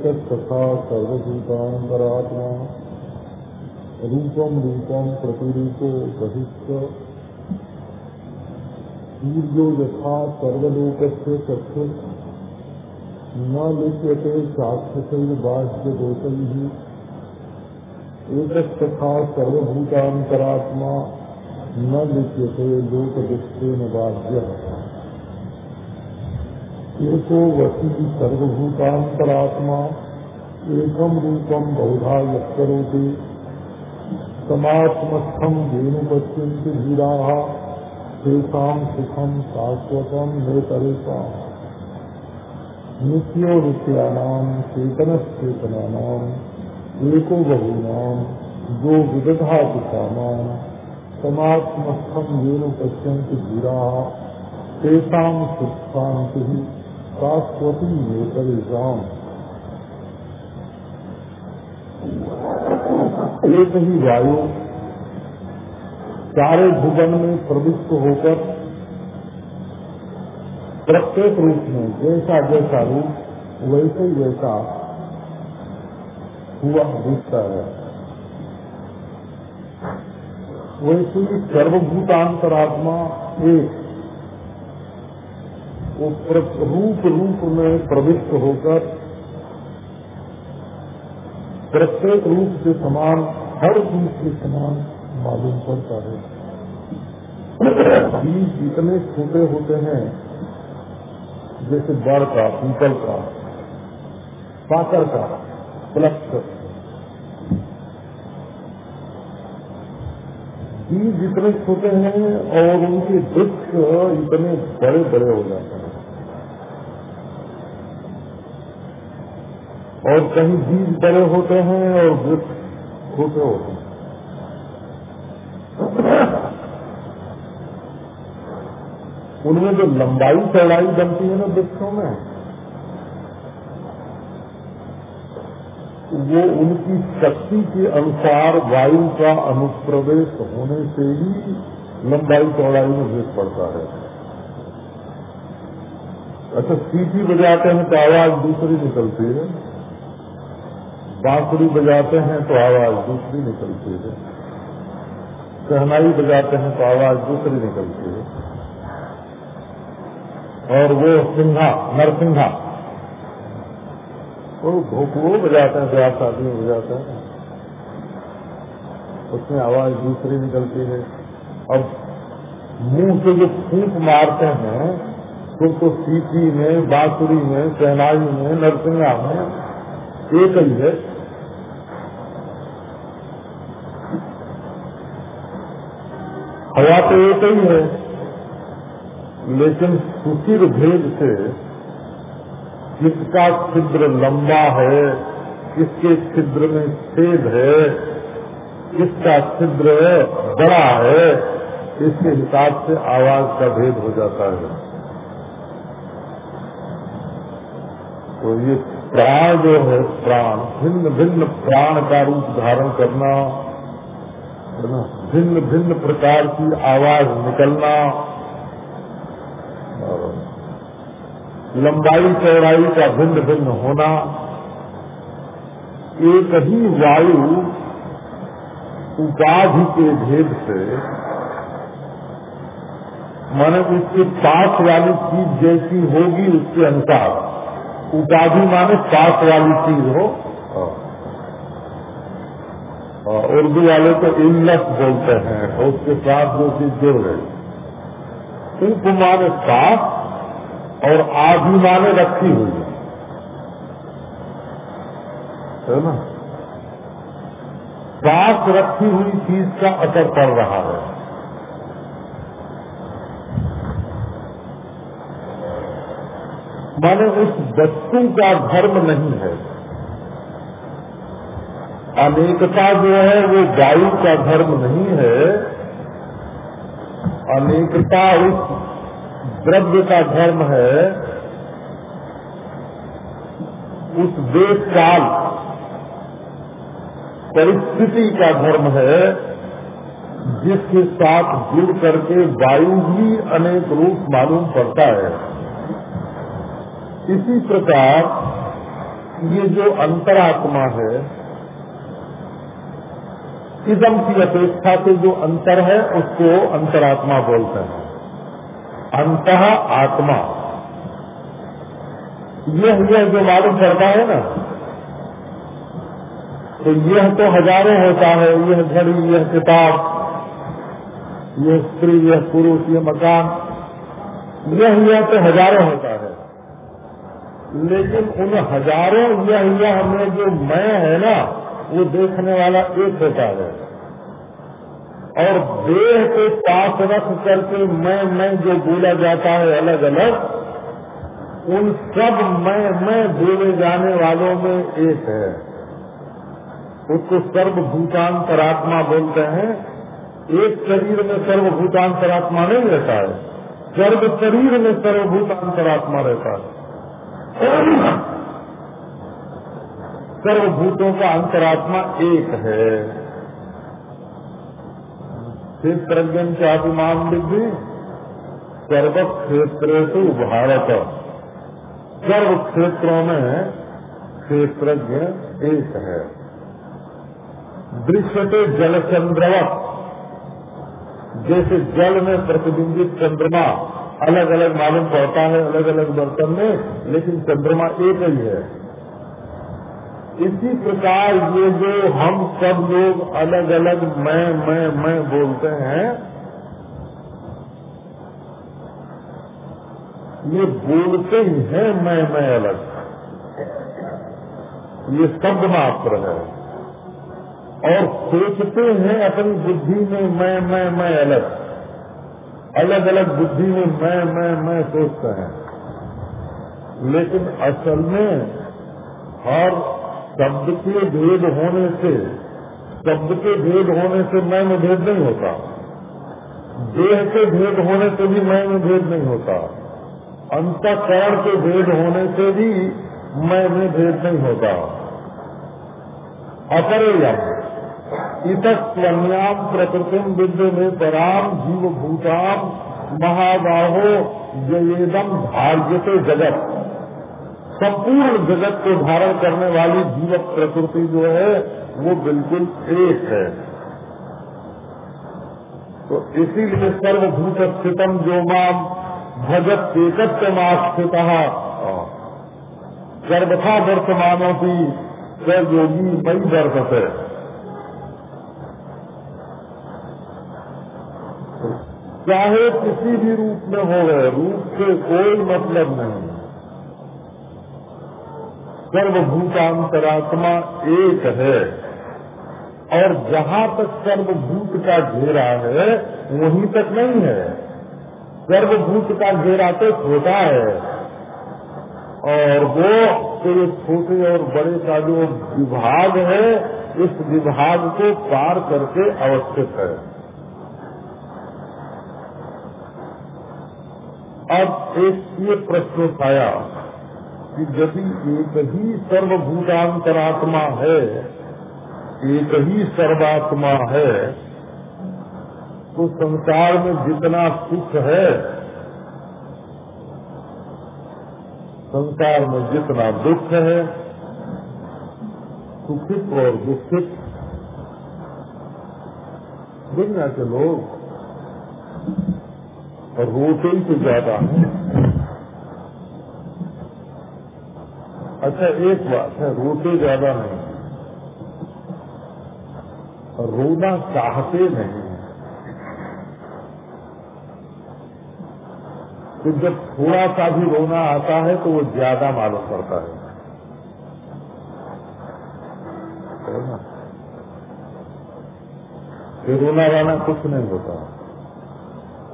एकस्तथा सर्वभूतान्तरात्मा रूपम प्रतिरूपो बहिष्ठ सूर्यो यथा सर्वलोकस्य चक्षु न लिप्यते चाक्षसैव बाह्य न लिप्यते लोकदृष्टेन बाह्य। एको वसी सर्वभूतान्तरात्मा एकम रूपम बहुधा यत्करोति। समात्मस्थम वेणुपश्यन्ति धीराः, तेषां सुखम शाश्वतम नेतरेषां नित्यो नित्यानां चेतनश्चेतनानाम् एको बहूनां, जो विदधा दिशानां समात्मस्थम पश्यन्ति धीराः, तेषां सुखान्तिः शाश्वती नेतरेषाम् एक ही वायु सारे भुवन में प्रविष्ट होकर प्रत्येक रूप में जैसा जैसा रूप वैसे वैसा हुआ दिखता है। वैसे ही सर्वभूतांतरात्मा एक वो रूप रूप में प्रविष्ट होकर प्रत्येक रूप के समान, हर रूप के समान मालूम पड़ता है। बीज जितने छोटे होते हैं, जैसे बड़ का पीपल का, साकर का प्लक्ष बीज इतने छोटे हैं और उनके वृक्ष इतने बड़े बड़े हो जाते हैं। और कहीं बीज बड़े होते हैं और वृक्ष छोटे होते हैं। उनमें जो लंबाई चौड़ाई बनती है ना वृक्षों में, वो उनकी शक्ति के अनुसार वायु का अनुप्रवेश होने से ही लंबाई चौड़ाई में भेद पड़ता है। अच्छा सीटी बजाते हैं तो आवाज़ दूसरी निकलती है। बांसुरी बजाते हैं तो आवाज़ दूसरी निकलती है। सहनाई बजाते हैं तो आवाज़ दूसरी निकलती है। और वो सिंहा नरसिंहा वो भोपड़ो बजाते हैं ब्याह शादी में बजाते हैं। उसमें आवाज़ दूसरी निकलती है। और मुँह से जो फूक मारते हैं तो सीटी में, बांसुरी में सहनाई में नरसिंहा में एक ही। है हवा तो एक ही है लेकिन सुशिर भेद से किसका छिद्र लंबा है किसके छिद्र में छेद है किसका छिद्र बड़ा है, इसके हिसाब से आवाज़ का भेद हो जाता है। तो ये प्राण जो है, प्राण, भिन्न भिन्न प्राण का रूप धारण करना भिन्न भिन्न प्रकार की आवाज़ निकलना लंबाई, चौड़ाई का भिन्न भिन्न होना, एक ही वायु उपाधि के भेद से, माने उसके पास वाली चीज़ जैसी होगी, उसके अनुसार। उपाधि माने पास वाली चीज़ हो। उर्दू वाले तो इल्लत बोलते हैं, उसके साथ जो चीज़ जुड़ गई उप माने साफ़ और आदि माने रखी हुई है ना? साफ़ रखी हुई चीज़ का असर पड़ रहा है। माने उस वस्तु का धर्म नहीं है। अनेकता जो है, वो वायु का धर्म नहीं है। अनेकता उस द्रव्य का धर्म है। उस देश काल परिस्थिति का धर्म है, जिसके साथ जुड़ करके वायु भी अनेक रूप मालूम पड़ता है। इसी प्रकार ये जो अंतरात्मा है, इदम की अपेक्षा से जो अंतर है, उसको अंतरात्मा बोलते हैं। अंत आत्मा। यह यह जो मालूम करता है ना तो यह तो हज़ारों होता है, यह घड़ी, यह किताब, यह स्त्री, यह पुरुष, यह मकान, यह यह तो हज़ारों होता है। लेकिन उन हज़ारों यह यह में जो मैं है ना, वो देखने वाला एक होता है। और देह को पास रख करके मैं मैं जो बोला जाता है अलग अलग उन सब मैं मैं बोले जाने वालों में एक है। उसको सर्वभूतांतरात्मा बोलते हैं। एक शरीर में सर्वभूतांतरात्मा नहीं रहता है। सर्व शरीर में सर्वभूतांतरात्मा रहता है। सर्वभूतों का अंतरात्मा एक है। क्षेत्रज्ञ चापिमान विधि सर्व क्षेत्र से भारत सर्व क्षेत्रों में क्षेत्रज्ञ एक है। दृश्यते जलचंद्रवत, जैसे जल में प्रतिबिंबित चंद्रमा अलग अलग मालूम पड़ता है अलग अलग बर्तन में, लेकिन चंद्रमा एक ही है। इसी प्रकार ये जो हम सब लोग अलग अलग मैं मैं मैं बोलते हैं, ये बोलते ही हैं मैं मैं अलग। ये शब्द मात्र है। और सोचते हैं अपनी बुद्धि में मैं मैं मैं अलग। अलग अलग बुद्धि में मैं मैं मैं सोचते हैं। लेकिन असल में हर शब्द के भेद होने से, शब्द के भेद होने से मैं में भेद नहीं होता। देह के भेद होने से भी मैं में भेद नहीं होता। अंतकरण के भेद होने से भी मैं में भेद नहीं होता। अपरेयम इतस्वन्याम प्रकृतिम विद्य में पराम जीव भूताम महाबाहो जयेदम भाग्य जगत। संपूर्ण जगत को धारण करने वाली जीव प्रकृति जो है, वो बिल्कुल एक है। तो इसीलिए सर्वभूत स्थितम जो माम भजत एकत्व स्थित सर्वथा वर्तमानों की योगी मई वर्ष है। चाहे किसी भी रूप में हो गए, रूप से कोई मतलब नहीं। सर्वभूतांतरात्मा एक है। और जहाँ तक सर्वभूत का घेरा है, वहीं तक नहीं है। सर्वभूत का घेरा तो छोटा है। और वो तो ये छोटे और बड़े का जो विभाग है, इस विभाग को पार करके अवस्थित है। अब एक ये प्रश्न उठाया कि यदि एक ही सर्वभूतांतरात्मा है, एक ही सर्वात्मा है तो संसार में जितना सुख है, संसार में जितना दुख है, सुखित और दुखित, दुनिया के लोग रोते ही तो ज़्यादा है। अच्छा एक बात है रोते ज़्यादा नहीं रोना चाहते नहीं तो जब थोड़ा सा भी रोना आता है तो वो ज़्यादा मालूम पड़ता है। रोना वाना कुछ नहीं होता।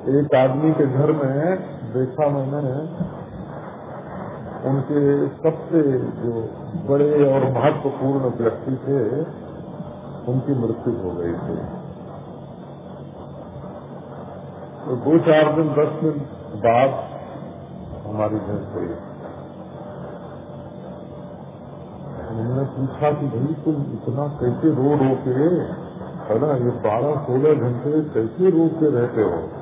एक आदमी के घर में देखा मैंने उनके सबसे जो बड़े और महत्वपूर्ण व्यक्ति थे, उनकी मृत्यु हो गई थी। तो दो चार दिन, दस दिन बाद हमारी भैंस हुई उन्होंने पूछा कि भाई, तुम इतना कैसे रो रो के है ना, ये बारह सोलह घंटे कैसे रो के रहते हो?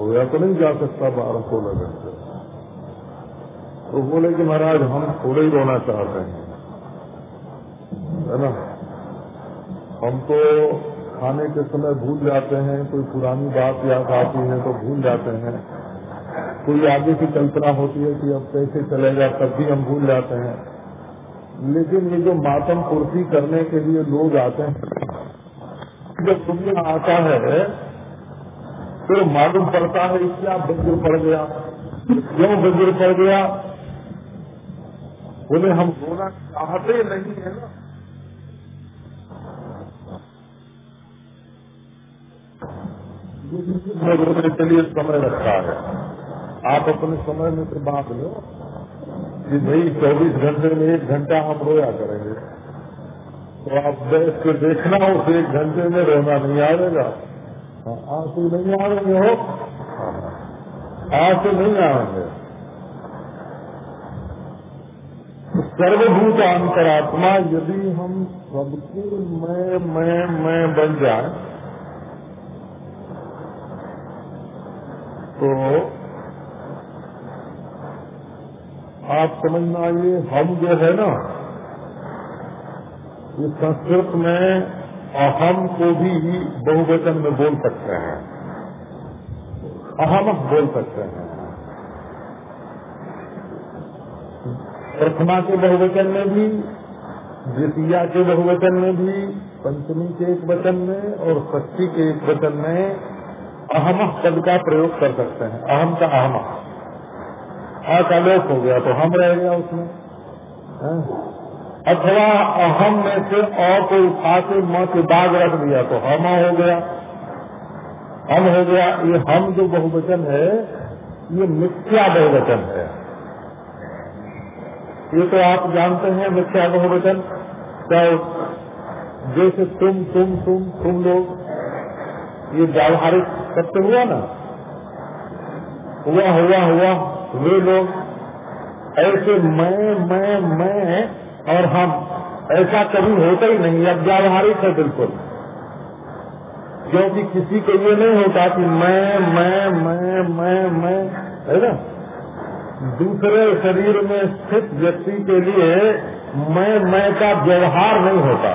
होया तो नहीं जा सकता बारह सोलह घंटे तो बोले कि महाराज, हम थोड़े ही रोना चाहते हैं। है ना? हम तो खाने के समय भूल जाते हैं, कोई पुरानी बात याद आती है तो भूल जाते हैं। कोई आगे की कल्पना होती है कि अब कैसे चलेगा तब भी हम भूल जाते हैं। लेकिन ये जो मातम कुर्सी करने के लिए लोग आते हैं, जब दुनिया आता है तो मालूम पड़ता है क्या बज्र पड़ गया। क्यों बज्र पड़ गया? बोले, हम रोना चाहते नहीं है ना। में रोने के लिए समय रखा है। आप अपने समय में से बात लो कि भाई, चौबीस घंटे में एक घंटा हम रोया करेंगे। तो आप बैठ के देखना उस एक घंटे में रोना नहीं आएगा। आँसू नहीं आएँगे हो। आँसू नहीं आएँगे। तो सर्वभूत अंतरात्मा, यदि हम सबके मैं मैं मैं बन जाए तो आप समझना ये हम जो है ना, ये संस्कृत में अहम को भी बहुवचन में बोल सकते हैं। अहम बोल सकते हैं। प्रथमा के बहुवचन में भी, द्वितीया के बहुवचन में भी, पंचमी के एक वचन में और षष्ठी के एक वचन में अहम पद का प्रयोग कर सकते हैं। अहम का अहम अ का हो गया तो हम रह गया उसमें। अथवा अहम में से अ को उठा के म के दाग रख दिया तो हम हो गया। हम हो गया। ये हम जो बहुवचन है, ये मिथ्या बहुवचन है। ये तो आप जानते हैं मिथ्या बहुवचन। क्या जैसे तुम तुम तुम तुम लोग, ये व्यावहारिक सत्य हुआ ना? हुआ हुआ हुआ। वे लोग, ऐसे मैं मैं मैं और हम ऐसा कभी होता ही नहीं अब व्यावहारिक है बिल्कुल। क्योंकि किसी को ये नहीं होता कि मैं मैं मैं मैं मैं है ना? दूसरे शरीर में स्थित व्यक्ति के लिए मैं मैं का व्यवहार नहीं होता।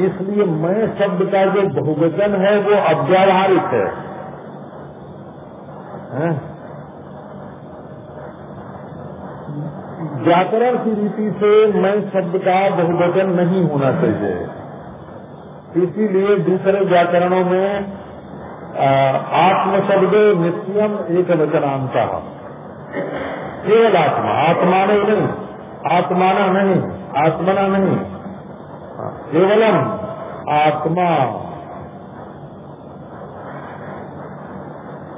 इसलिए मैं शब्द का जो बहुवचन है वो अव्यावहारिक है, व्याकरण की रीति से मैं शब्द का बहुवचन नहीं होना चाहिए। इसीलिए दूसरे व्याकरणों में आत्म शब्द नित्यम एक वचनांता केवल आत्मा। आत्मा नहीं आत्माना नहीं, आत्मना नहीं। केवलम आत्मा।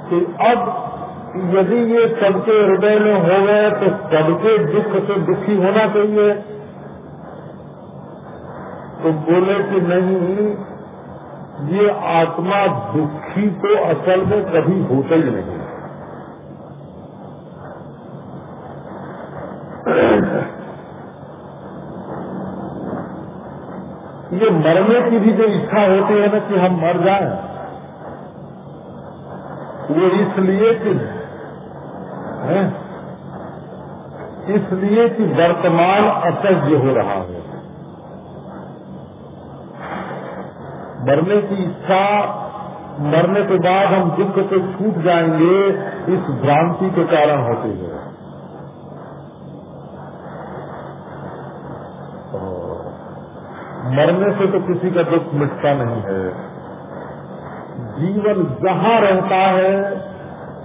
कि अब यदि ये सबके हृदय में हो गए तो सबके दुख से दुखी होना चाहिए। तो बोले कि नहीं ये आत्मा दुखी तो असल में कभी होता ही नहीं। ये मरने की भी जो इच्छा होती है ना कि हम मर जाएँ, वो इसलिए कि है, इसलिए कि वर्तमान असह्य हो रहा है। मरने की इच्छा, मरने के बाद हम दुख से छूट जाएँगे, इस भ्रांति के कारण होती है। मरने से तो किसी का दुख मिटता नहीं है। जीवन जहाँ रहता है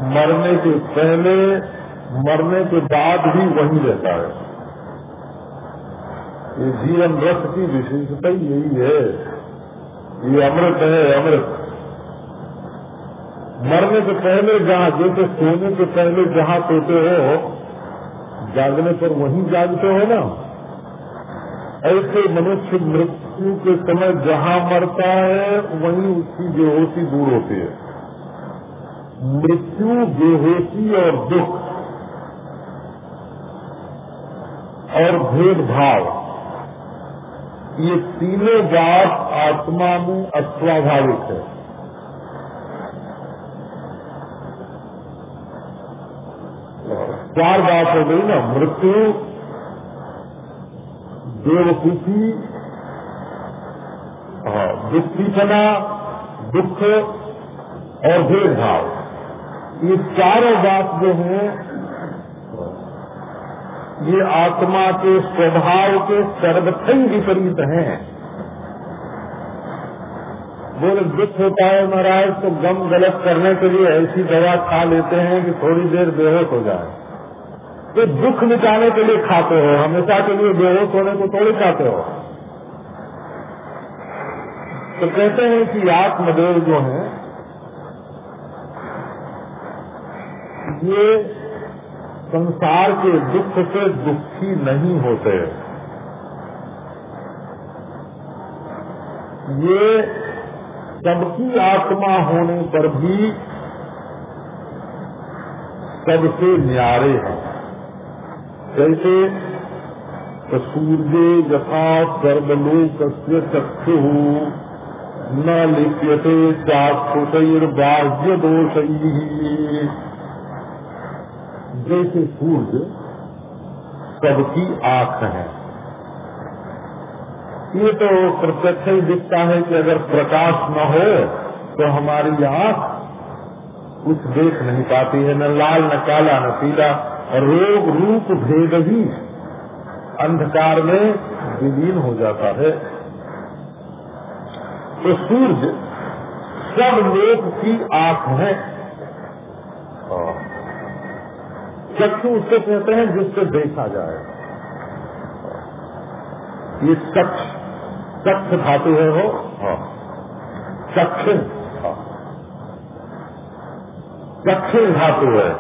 मरने के पहले, मरने के बाद भी वही रहता है। ये जीवन रस की विशेषता यही है। ये अमृत है अमृत। मरने से पहले जहाँ जैसे सोने के पहले जहाँ सोते हो, जागने पर वहीं जागते हो ना। ऐसे मनुष्य मृत्यु के समय जहाँ मरता है, वहीं उसकी बेहोशी दूर होती है। मृत्यु बेहोशी और दुख और भेदभाव। ये तीनों बात आत्मा में अस्वाभाविक है। चार बात हो गई ना मृत्यु बेवकूफ़ी हाँ, दुखीपना दुख और भेदभाव। ये चारों बात जो है, ये आत्मा के स्वभाव के सर्वथन विपरीत हैं। बोले, दुख होता है महाराज तो गम गलत करने के लिए ऐसी दवा खा लेते हैं कि थोड़ी देर बेहोश हो जाए। तो दुख मिटाने के लिए खाते हो, हमेशा के लिए बेहोश होने को थोड़ी खाते हो। तो कहते हैं कि आत्मदेव जो है ये संसार के दुख से दुखी नहीं होते। ये सबकी आत्मा होने पर भी सबसे न्यारे हैं। जैसे सूर्य यथा सर्वलोक से चक्षु न लिप्यते चाक्षुषर बाह्य दोष जैसे सूर्य सबकी आँख है। ये तो प्रत्यक्ष ही दिखता है कि अगर प्रकाश न हो तो हमारी आँख कुछ देख नहीं पाती है, न लाल, न काला, न पीला रोग रूप भेद ही अंधकार में विलीन हो जाता है। तो सूर्य सब लोग की आँख है। चक्षु उससे कहते हैं जिससे देखा जाए। ये चक्ष चक्ष धातु है वो? चक्ष चक्षु धातु है।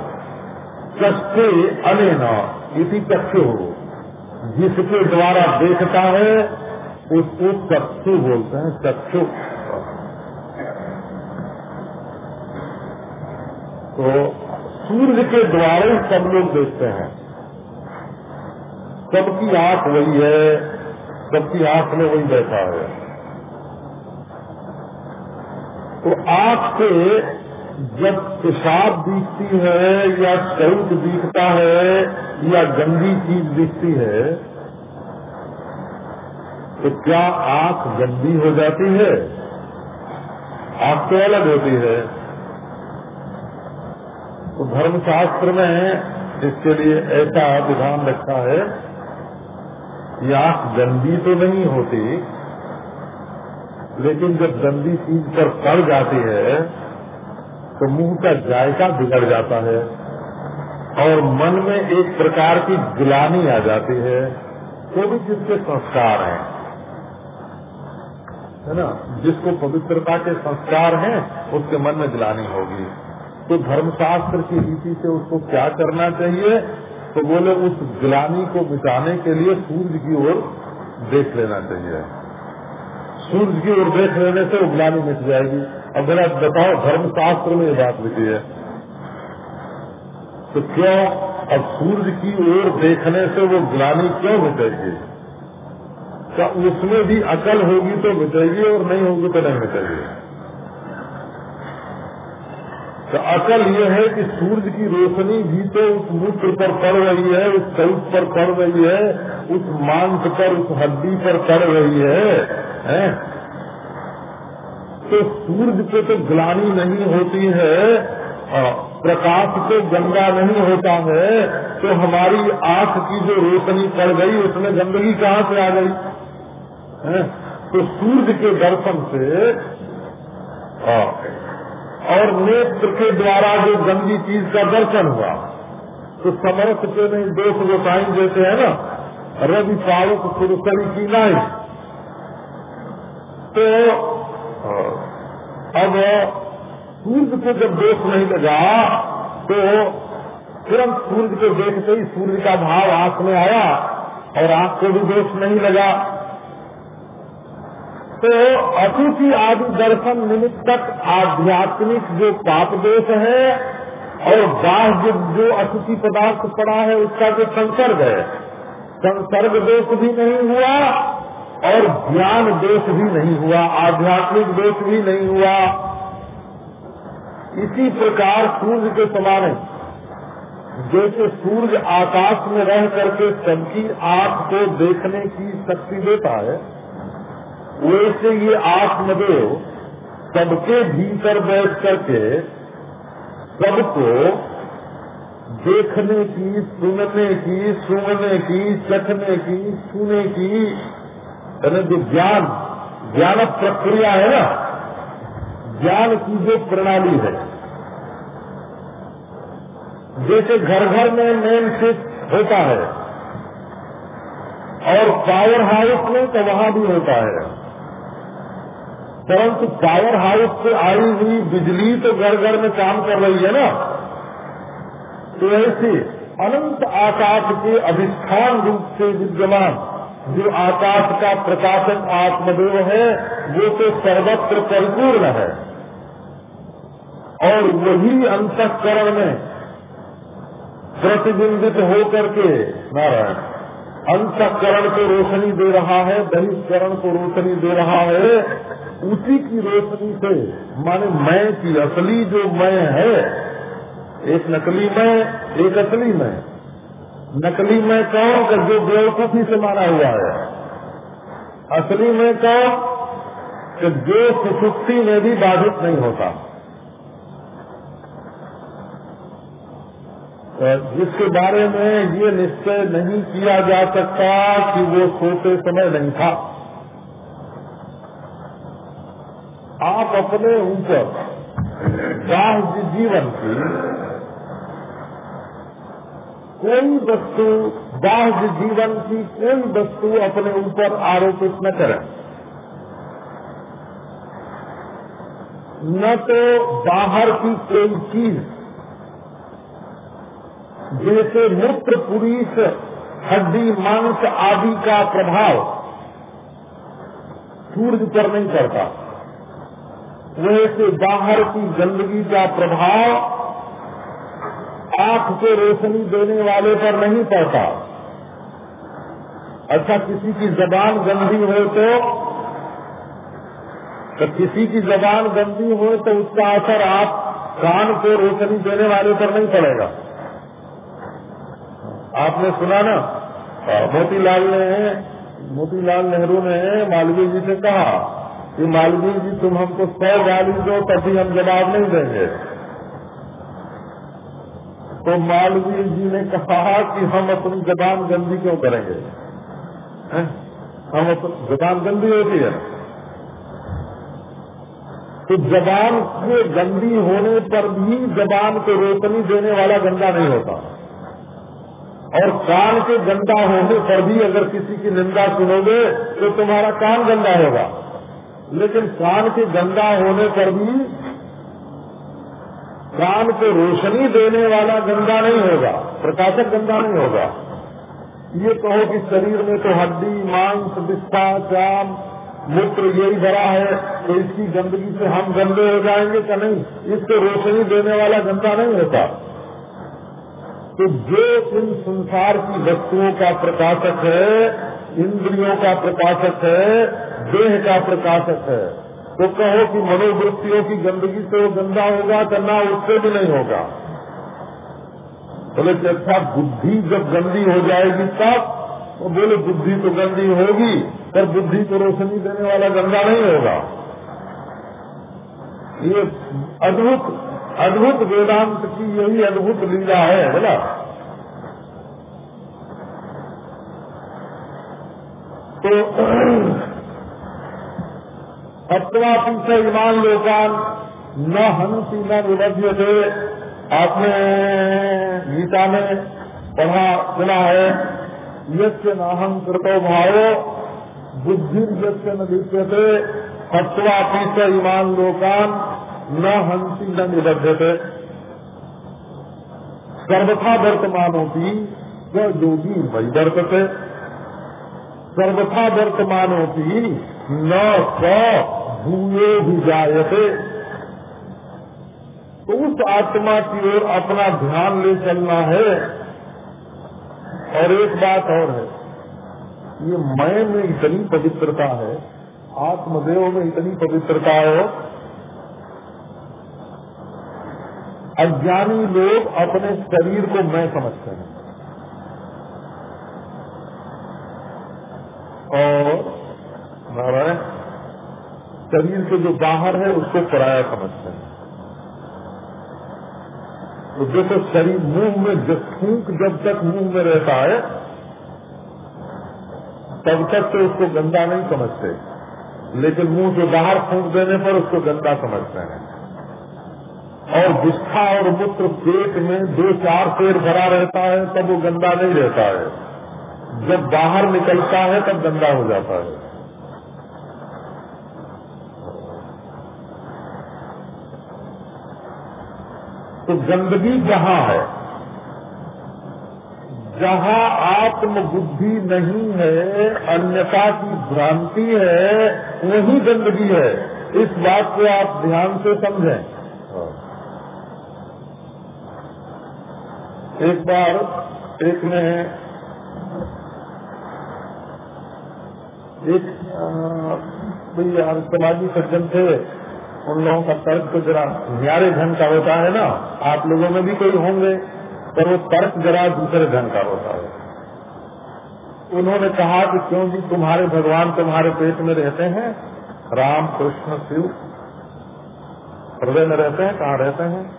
चक्षे अनेना इति चक्षु जिसके द्वारा देखता है, उसको चक्षु बोलते हैं चक्षु तो सूर्य के द्वारा ही सब लोग देखते हैं। सबकी आँख वही है, सबकी आँख में वही बैठा है। तो आँख से जब पेशाब दिखती है, या शौच दिखता है, या गंदी चीज़ दिखती है तो क्या आँख गंदी हो जाती है? आँख तो अलग होती है। तो धर्मशास्त्र में इसके लिए ऐसा विधान रखा है कि आँख गंदी तो नहीं होती, लेकिन जब गंदी चीज़ पर पड़ जाती है तो मुँह का जायका बिगड़ जाता है और मन में एक प्रकार की गिलानी आ जाती है। तो भी जिसके संस्कार हैं, है ना? जिसको पवित्रता के संस्कार हैं, उसके मन में गिलानी होगी। तो धर्मशास्त्र की रीति से उसको क्या करना चाहिए तो बोले उस ग्लानी को मिटाने के लिए सूर्य की ओर देख लेना चाहिए। सूर्य की ओर देख लेने से वो गिलानी मिट जाएगी। अब मेरा बताओ, धर्मशास्त्र में ये बात लिखी है। तो क्यों अब सूर्य की ओर देखने से वो ग्लानी क्यों मिटेगी? क्या उसमें भी अकल होगी तो मिटेगी और नहीं होगी तो नहीं मिटेगी? तो अकल ये है कि सूरज की रोशनी भी तो उस मूत्र पर पड़ रही है उस शौच पर पड़ रही है उस मांस पर उस हड्डी पर पड़ रही है, है? तो सूरज को तो ग्लानी नहीं होती है प्रकाश तो गंदा नहीं होता है तो हमारी आँख की जो रोशनी पड़ गई उसमें गंदगी कहाँ से आ गई है? तो सूर्य के दर्शन से और नेत्र के द्वारा जो गंदी चीज़ का दर्शन हुआ तो समर्थ के नहीं, दोष गोसाई देते हैं ना, रवि पावक सुरसरी की नहीं तो अब सूर्य को जब दोष नहीं लगा तो तुरंत सूर्य को देखते ही सूर्य का भाव आँख में आया, और आँख को भी दोष नहीं लगा। तो अतिथि आदि दर्शन निमित्तक आध्यात्मिक जो पाप दोष है और बाह्य जो अतिथि पदार्थ पड़ा है, उसका जो संसर्ग है, संसर्ग दोष भी नहीं हुआ और ज्ञान दोष भी नहीं हुआ, आध्यात्मिक दोष भी नहीं हुआ। इसी प्रकार सूर्य के समान जैसे सूर्य आकाश में रह करके सबकी आँख को देखने की शक्ति देता है वैसे ये आत्मदेव सबके भीतर बैठ करके सबको देखने की, सुनने की सुनने की, चखने की छूने की, यानी जो ज्ञान ज्ञान प्रक्रिया है ना, ज्ञान की जो प्रणाली है। जैसे घर घर में मेन स्विच होता है, और पावर हाउस में तो वहाँ भी होता है। परंतु पावर हाउस से आई हुई बिजली तो घर घर में काम कर रही है ना। तो ऐसे अनंत आकाश के अधिष्ठान रूप से विद्यमान जो आकाश का प्रकाशक आत्मदेव है, वो तो सर्वत्र परिपूर्ण है। और वही अंतकरण में प्रतिबिंबित होकर के, नारायण, अंतकरण को रोशनी दे रहा है बहिष्करण को रोशनी दे रहा है उसी की रोशनी से, माने मैं की असली जो मैं है, एक नकली मैं, एक असली मैं। नकली मैं कौन? का जो बेवकूफ़ी से मारा हुआ है। असली मैं कौन? कि जो सुसुप्ति में भी बाधित नहीं होता। जिसके बारे में ये निश्चय नहीं किया जा सकता कि वो सोते समय नहीं था। आप अपने ऊपर बाह्य जीवन की कोई वस्तु बाह्य जीवन की कोई वस्तु अपने ऊपर आरोपित न करें। न तो बाहर की कोई चीज़ जैसे मूत्र पुरुष, हड्डी, मांस आदि का प्रभाव सूर्य पर नहीं करता वैसे बाहर की गंदगी का प्रभाव आँख को रोशनी देने वाले पर नहीं पड़ता। अच्छा किसी की जबान गंदी हो तो तो किसी की जबान गंदी हो तो उसका असर आप कान को रोशनी देने वाले पर नहीं पड़ेगा। आपने सुना ना? मोतीलाल ने, मोतीलाल नेहरू ने मालवीय जी से कहा कि मालवीय जी तुम हमको सौ गाली दो, तभी हम जवाब नहीं देंगे। तो मालवीय जी ने कहा कि हम अपनी जबान गंदी क्यों करेंगे? हम अपनी जबान गंदी होती है। तो जबान के गंदी होने पर भी जबान को रोशनी देने वाला गंदा नहीं होता। और कान के गंदा होने पर भी अगर किसी की निंदा सुनोगे तो तुम्हारा कान गंदा होगा। लेकिन कान के गंदा होने पर भी कान को रोशनी देने वाला गंदा नहीं होगा, प्रकाशक गंदा नहीं होगा। ये कहो कि शरीर में तो हड्डी, मांस विस्ता चाम, मूत्र यही भरा है तो इसकी गंदगी से हम गंदे हो जाएँगे क्या नहीं? इसको रोशनी देने वाला गंदा नहीं होता। तो जो इन संसार की वस्तुओं का प्रकाशक है इंद्रियों का प्रकाशक है, देह का प्रकाशक है। तो कहो कि मनोवृत्तियों की गंदगी से वो गंदा होगा करना उससे भी नहीं होगा। बोले कि अच्छा बुद्धि जब गंदी हो जाएगी तब तो बोले बुद्धि तो गंदी होगी, पर बुद्धि को रोशनी देने वाला गंदा नहीं होगा। ये अद्भुत अद्भुत वेदांत की यही अद्भुत लीला है बोला तो अत्वापी से ईमान लोकान न हँसी न निबद्ध थे। आपने गीता में पढ़ा, सुना है यस्य नाहम कृतो भावो, बुद्धि यस्य न दीप्यते अत्वापी से ईमान लोकान न हँसी न निबद्ध थे। सर्वथा वर्तमानों की जो योगी वही वर्तते सर्वथा वर्तमान होती न भूये भी जायते। तो उस आत्मा की ओर अपना ध्यान ले चलना है। और एक बात और है, ये मैं में इतनी पवित्रता है, आत्मदेव में इतनी पवित्रता है। अज्ञानी लोग अपने शरीर को मैं समझते हैं। और नारायण, शरीर के जो बाहर है, उसको पराया समझते हैं। तो देखो, शरीर मुँह में जब फूक जब तक मुँह में रहता है, तब तक तो उसको गंदा नहीं समझते। लेकिन मुँह से बाहर फूक देने पर उसको गंदा समझते हैं। और गुस्सा और मूत्र पेट में दो चार पेड़ भरा रहता है, तब वो गंदा नहीं रहता है। जब बाहर निकलता है, तब गंदा हो जाता है। तो गंदगी जहाँ है, जहाँ आत्म बुद्धि नहीं है अन्यता की भ्रांति है, वही गंदगी है। इस बात को आप ध्यान से समझें। एक बार एक ने समाजी सज्जन थे, उन लोगों का तर्क तो जरा न्यारे ढंग का होता है ना, आप लोगों में भी कोई होंगे, पर वो तर्क जरा दूसरे ढंग का होता है। उन्होंने कहा कि क्यों जी तुम्हारे भगवान तुम्हारे पेट में रहते हैं? राम, कृष्ण, शिव, हृदय में रहते हैं, कहाँ रहते हैं?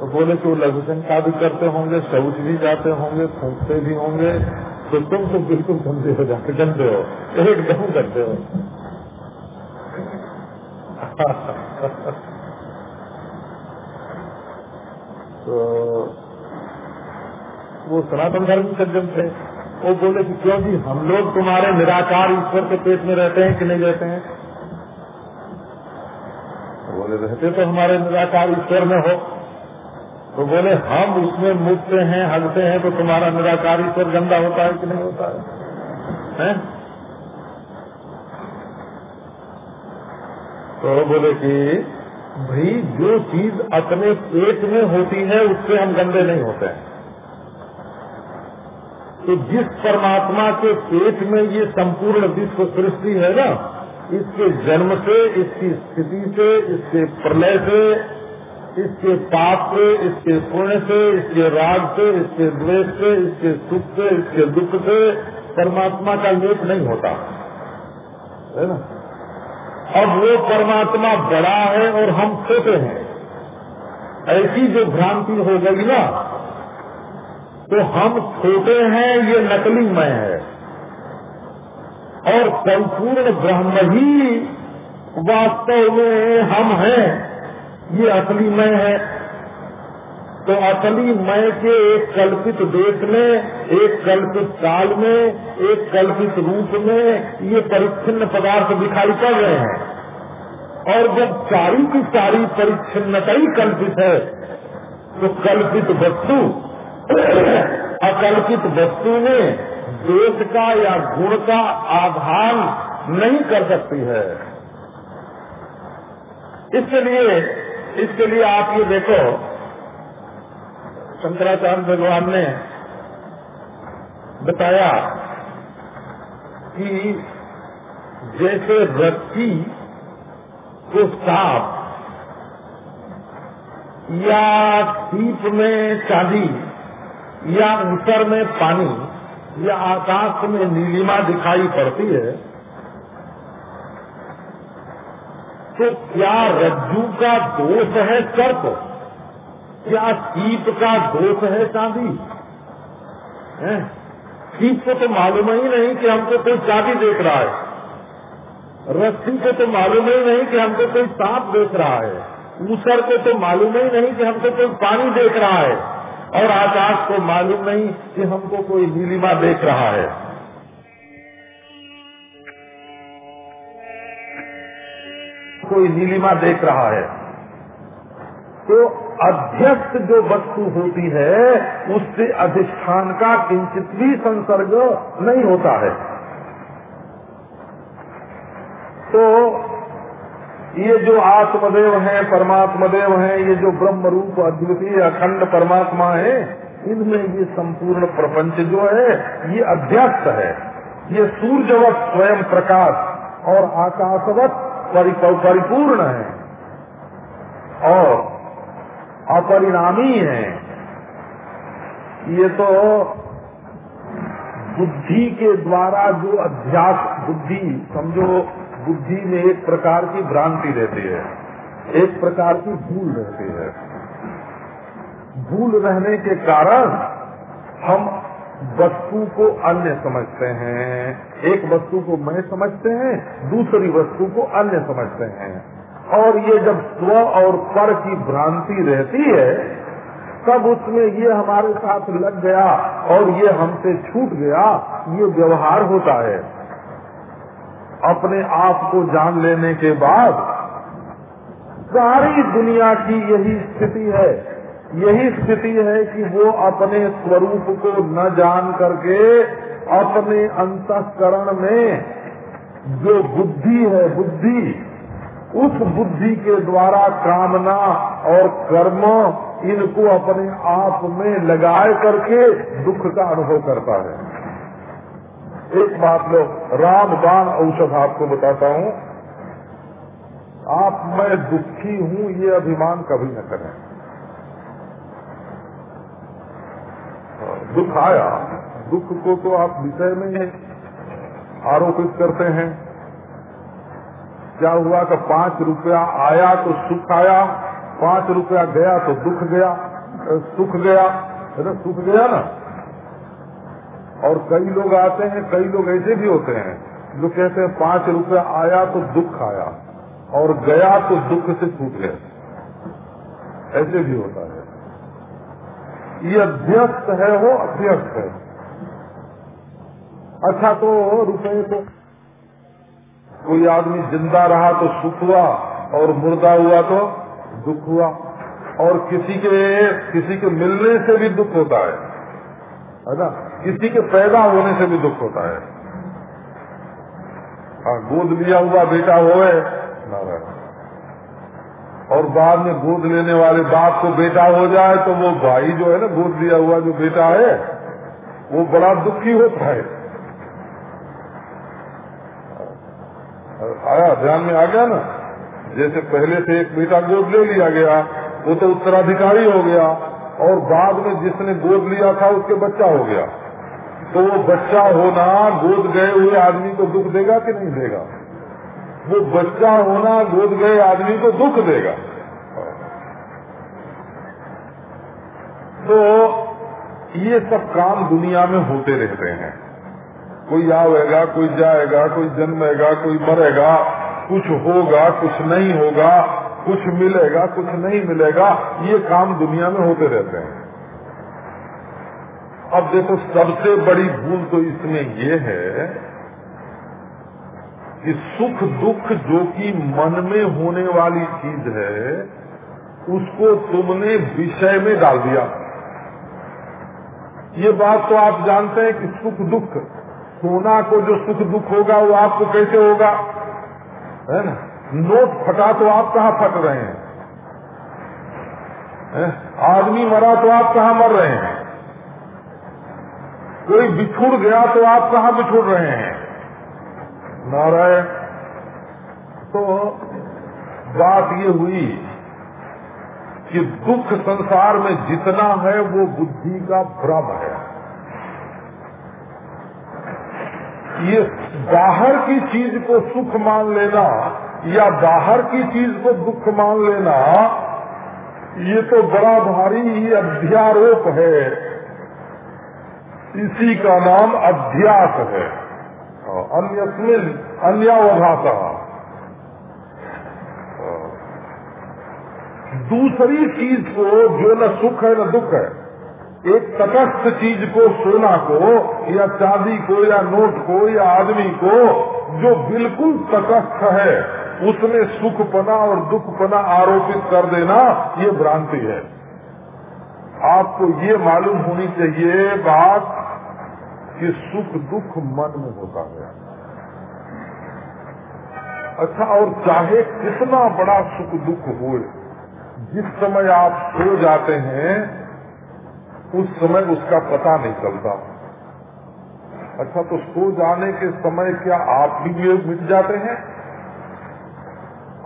तो बोले कि वो लघु का भी करते होंगे, शौच भी जाते होंगे, फूकते भी होंगे तो तुम तो बिल्कुल गंदे हो जाते गंदे हो। एकदम गंदे हो। तो वो सनातन धर्म सज्जन थे। वो बोले कि क्यों जी, हम लोग तुम्हारे निराकार ईश्वर के पेट में रहते हैं कि नहीं रहते हैं? बोले, रहते तो हमारे निराकार ईश्वर में हो। तो बोले हम उसमें मुझते हैं हगते हैं तो तुम्हारा निराकारी स्वर गंदा होता है कि नहीं होता है, है? तो बोले कि भाई जो चीज़ अपने पेट में होती है उससे हम गंदे नहीं होते हैं तो जिस परमात्मा के पेट में ये संपूर्ण विश्व सृष्टि है ना इसके जन्म से इसकी स्थिति से इसके प्रलय से इसके पाप से, इसके पुण्य से, इसके राग से, इसके द्वेष से, इसके सुख से, इसके दुख से परमात्मा का लेप नहीं होता। है ना? अब वो परमात्मा बड़ा है और हम छोटे हैं। ऐसी जो भ्रांति हो गई ना तो हम छोटे हैं, ये नकली मैं है। और संपूर्ण ब्रह्म ही वास्तव में हम हैं। ये असली मैं है। तो असली मैं के एक कल्पित देश में, एक कल्पित काल में, एक कल्पित रूप में ये परिच्छिन्न पदार्थ दिखाई पड़ रहे हैं। और जब सारी की सारी परिच्छिन्नता ही कल्पित है तो कल्पित वस्तु, अकल्पित वस्तु में देश का या गुण का आधान नहीं कर सकती है। इसलिए इसके लिए आप ये देखो, शंकराचार्य भगवान ने बताया कि जैसे रस्सी तो सांप या सीप में चांदी या ऊपर में पानी या आकाश में नीलिमा दिखाई पड़ती है तो क्या रज्जू का दोष है सर्प? क्या सीप का दोष है चांदी? सीप को तो मालूम ही नहीं कि हमको कोई चांदी देख रहा है। रस्सी को तो मालूम ही नहीं कि हमको कोई सांप देख रहा है। ऊसर को तो मालूम ही नहीं कि हमको कोई पानी देख रहा है। और आकाश को मालूम नहीं कि हमको कोई नीलिमा देख रहा है। कोई नीलिमा देख रहा है। तो अध्यक्ष जो वस्तु होती है, उससे अधिष्ठान का किंचित भी संसर्ग नहीं होता है। तो ये जो आत्मदेव हैं, परमात्मदेव हैं, ये जो ब्रह्म रूप, अद्वितीय, अखंड परमात्मा है, इनमें ये संपूर्ण प्रपंच जो है, ये अध्यक्ष है। ये सूर्यवत स्वयं प्रकाश और आकाशवत परिपूर्ण है। और अपरिणामी है। ये तो बुद्धि के द्वारा जो अध्यास, बुद्धि, समझो, बुद्धि में एक प्रकार की भ्रांति रहती है। एक प्रकार की भूल रहती है। भूल रहने के कारण हम वस्तु को अन्य समझते हैं। एक वस्तु को मैं समझते हैं, दूसरी वस्तु को अन्य समझते हैं। और ये जब स्व और पर की भ्रांति रहती है, तब उसमें ये हमारे साथ लग गया और ये हमसे छूट गया, ये व्यवहार होता है। अपने आप को जान लेने के बाद सारी दुनिया की यही स्थिति है। यही स्थिति है कि वो अपने स्वरूप को न जान करके अपने अंतकरण में जो बुद्धि है बुद्धि, उस बुद्धि के द्वारा कामना और कर्म इनको अपने आप में लगाए करके दुख का अनुभव करता है। एक बात लो, राम बाण औषध आपको बताता हूँ। आप, मैं दुखी हूँ, ये अभिमान कभी न करें। दुख आया। दुख को तो आप विषय में ही आरोपित करते हैं। क्या हुआ कि पाँच रुपया आया तो सुख आया, पाँच रुपया गया तो दुख गया सुख गया, है ना? सुख गया ना? और कई लोग आते हैं, कई लोग ऐसे भी होते हैं जो कहते हैं पाँच रुपया आया तो दुख आया और गया तो दुख से छूट गया। ऐसे भी होता है। ये अभ्यस्त है, वो अभ्यस्त है। अच्छा तो रुपए तो। कोई आदमी ज़िंदा रहा तो सुख हुआ और मुर्दा हुआ तो दुख हुआ। और किसी के किसी के मिलने से भी दुख होता है। है ना? किसी के पैदा होने से भी दुख होता है। हाँ गोद लिया हुआ बेटा होए और बाद में गोद लेने वाले बाप को बेटा हो जाए तो वो भाई जो है ना गोद लिया हुआ जो बेटा है, वो बड़ा दुखी होता है। आया, ध्यान में आ गया ना? जैसे पहले से एक बेटा गोद ले लिया गया, वो तो उत्तराधिकारी हो गया, और बाद में जिसने गोद लिया था, उसके बच्चा हो गया। तो वो बच्चा होना, गोद गए हुए आदमी को दुख देगा कि नहीं देगा? वो बच्चा होना गोद गए आदमी को दुख देगा। तो ये सब काम दुनिया में होते रहते हैं। कोई आवेगा, कोई जाएगा, कोई जन्मेगा, कोई मरेगा, कुछ होगा, कुछ नहीं होगा, कुछ मिलेगा, कुछ नहीं मिलेगा, ये काम दुनिया में होते रहते हैं। अब देखो, सबसे बड़ी भूल तो इसमें ये है कि सुख दुख जो कि मन में होने वाली चीज़ है, उसको तुमने विषय में डाल दिया। ये बात तो आप जानते हैं कि सुख दुख, सोना को जो सुख दुख होगा वो आपको कैसे होगा? है ना? नोट फटा तो आप कहाँ फट रहे हैं? आदमी मरा तो आप कहाँ मर रहे हैं? कोई बिछुड़ गया तो आप कहाँ बिछुड़ रहे हैं? नारायण। तो बात ये हुई कि दुख संसार में जितना है वो बुद्धि का भ्रम है। ये बाहर की चीज़ को सुख मान लेना या बाहर की चीज़ को दुख मान लेना, ये तो बड़ा भारी ही अध्यारोप है। इसी का नाम अध्यास है। अन्यस्मिन अन्यावभाषा दूसरी चीज़ को जो न सुख है, न दुख है, एक तटस्थ चीज़ को, सोना को, या चांदी को, या नोट को, या आदमी को, जो बिल्कुल तटस्थ है, उसमें सुखपना और दुखपना आरोपित कर देना, ये भ्रांति है। आपको ये मालूम होनी चाहिए बात कि सुख दुख मन में होता है अच्छा और चाहे कितना बड़ा सुख दुख हो जिस समय आप सो जाते हैं, उस समय उसका पता नहीं चलता। अच्छा तो सो जाने के समय क्या आप भी ये मिट जाते हैं?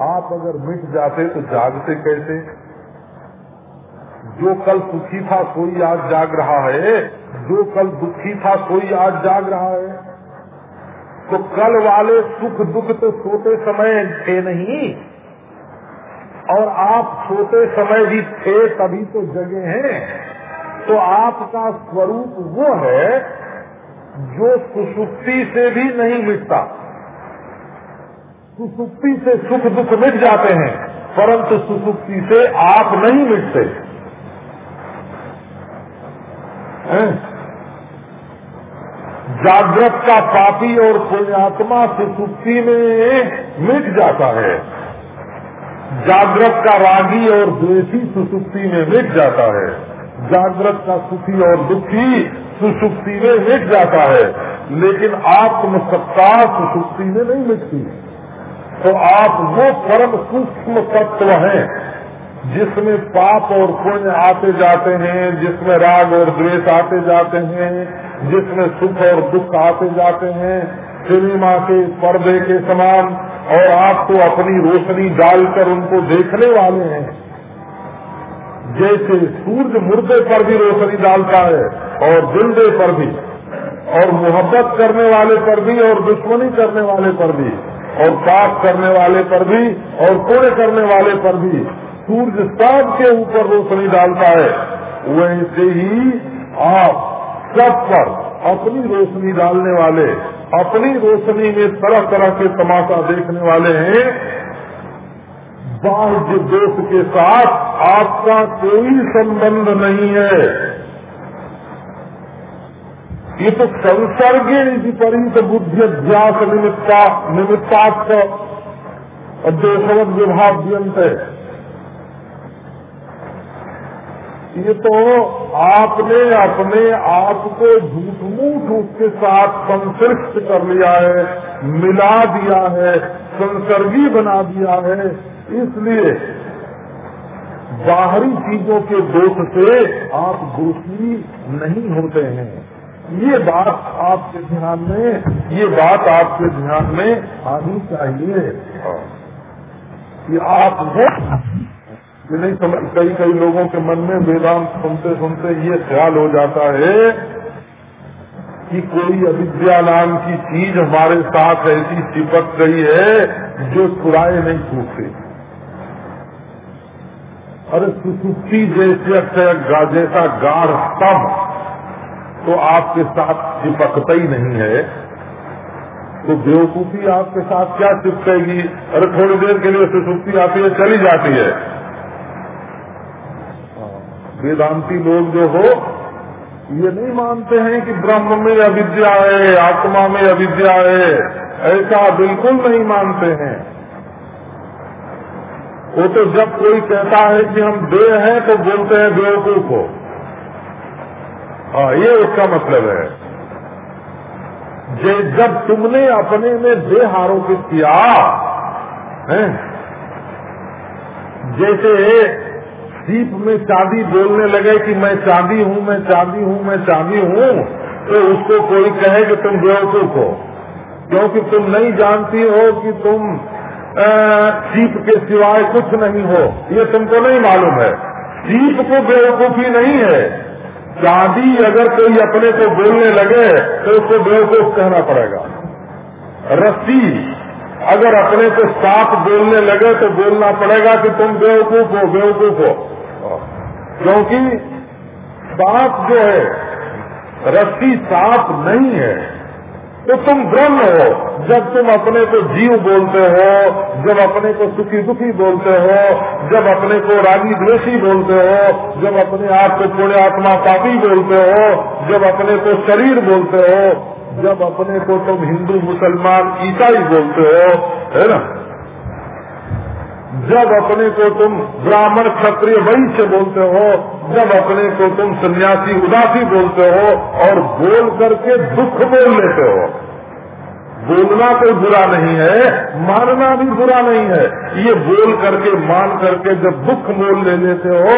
आप अगर मिट जाते तो जागते कैसे? जो कल सुखी था सोई आज जाग रहा है, जो कल दुखी था सोई आज जाग रहा है। तो कल वाले सुख दुख तो सोते समय थे नहीं, और आप सोते समय भी थे तभी तो जगे हैं। तो आपका स्वरूप वो है जो सुसुप्ति से भी नहीं मिटता। सुसुप्ति से सुख दुख मिट जाते हैं, परंतु सुसुप्ति से आप नहीं मिटते। जागृत का पापी और पुण्यात्मा सुसुप्ति में मिट जाता है। जागृत का रागी और द्वेषी सुसुप्ति में मिट जाता है। जागृत का सुखी और दुखी सुसुप्ति में मिट जाता है। लेकिन आत्म सत्ता सुसुप्ति में नहीं मिटती। तो आप वो परम सूक्ष्म तत्व हैं जिसमें पाप और पुण्य आते जाते हैं, जिसमें राग और द्वेष आते जाते हैं, जिसमें सुख और दुख आते जाते हैं, सिनेमा के पर्दे के समान, और आप तो अपनी रोशनी डालकर उनको देखने वाले हैं। जैसे सूर्य मुर्दे पर भी रोशनी डालता है, और जिंदे पर भी, और मोहब्बत करने वाले पर भी, और दुश्मनी करने वाले पर भी, और पाप करने वाले पर भी, और पुण्य करने वाले पर भी सूर्य सब के ऊपर रोशनी डालता है, वैसे ही आप सब पर अपनी रोशनी डालने वाले, अपनी रोशनी में तरह तरह के तमाशा देखने वाले हैं। बाह्य दोष के साथ आपका कोई संबंध नहीं है। ये तो संसर्गे विपरीत बुद्धि अभ्यास निमित्ता, निमित्तार्थ देशवत विभाव्यंत है। ये तो आपने अपने आप को झूठ मूठ उसके साथ संश्लिष्ट कर लिया है, मिला दिया है, संसर्गी बना दिया है। इसलिए बाहरी चीज़ों के दोष से आप दोषी नहीं होते हैं। ये बात आपके ध्यान में, ये बात आपके ध्यान में आनी चाहिए। कि आप वो नहीं, समझ, कई कई लोगों के मन में वेदांत सुनते सुनते ये ख्याल हो जाता है कि कोई अविद्या नाम की चीज़ हमारे साथ ऐसी चिपक गई है जो छुड़ाए नहीं छूटती अरे सुसुप्ति जैसे जैसा गाढ़ स्तंभ तो आपके साथ चिपकता ही नहीं है। तो बेवकूफ़ी आपके साथ क्या चिपकेगी? अरे थोड़ी देर के लिए सुसुप्ति आती है, चली जाती है। वेदांती लोग जो हो, ये नहीं मानते हैं कि ब्रह्म में अविद्या है, आत्मा में अविद्या है। ऐसा बिल्कुल नहीं मानते हैं। वो तो जब कोई कहता है कि हम देह हैं तो बोलते हैं बेवकूफ़ हो। हाँ ये उसका मतलब है। जे जब तुमने अपने में देह आरोपित किया, है, जैसे दीप में चांदी बोलने लगे कि मैं चांदी हूँ, मैं चांदी हूँ, मैं चांदी हूँ तो उसको कोई कहे कि तुम बेवकूफ़ हो। क्योंकि तुम नहीं जानती हो कि तुम सीप के सिवाय कुछ नहीं हो। ये तुमको नहीं मालूम है। सीप को बेवकूफ़ी नहीं है। चांदी अगर कोई अपने को बोलने लगे तो उसको बेवकूफ़ कहना पड़ेगा। रस्सी, अगर अपने को सांप बोलने लगे तो बोलना पड़ेगा कि तुम बेवकूफ़ हो बेवकूफ़ हो। क्योंकि सांप जो है, रस्सी सांप नहीं है। तो तुम ब्रह्म हो। जब तुम अपने को जीव बोलते हो, जब अपने को सुखी दुखी बोलते हो, जब अपने को रागी द्वेषी बोलते हो, जब अपने आप को पुण्य आत्मा पापी बोलते हो, जब अपने को शरीर बोलते हो, जब अपने को तुम हिंदू, मुसलमान, ईसाई बोलते हो, है ना? जब अपने को तुम ब्राह्मण क्षत्रिय वैश्य बोलते हो, जब अपने को तुम सन्यासी उदासी बोलते हो और बोल करके दुख बोल लेते हो। बोलना कोई बुरा नहीं है, मानना भी बुरा नहीं है। ये बोल करके, मान करके जब दुख मोल ले लेते हो,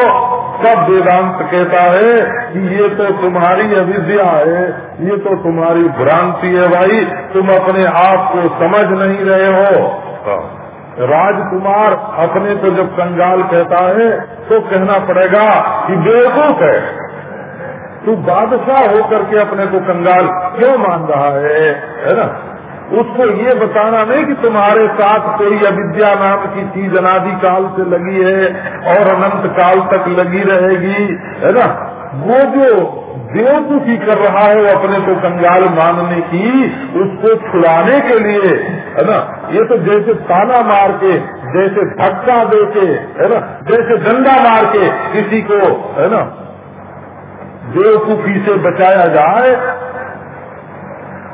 तब वेदांत कहता है कि ये तो तुम्हारी अविद्या है, ये तो तुम्हारी भ्रांति है भाई, तुम अपने आप को समझ नहीं रहे हो। राजकुमार अपने को जब कंगाल कहता है तो कहना पड़ेगा कि बेवकूफ़ है। तू बादशाह होकर के अपने को कंगाल क्यों मान रहा है? है ना? उसको ये बताना नहीं कि तुम्हारे साथ कोई अविद्या नाम की चीज़ अनादि काल से लगी है और अनंत काल तक लगी रहेगी। है ना? वो जो बेवकूफ़ी कर रहा है वो अपने को कंगाल मानने की, उसको छुड़ाने के लिए, है ना? ये तो जैसे ताना मार के, जैसे धक्का दे के, है ना? जैसे डंडा मार के किसी को, है ना? बेवकूफ़ी से बचाया जाए,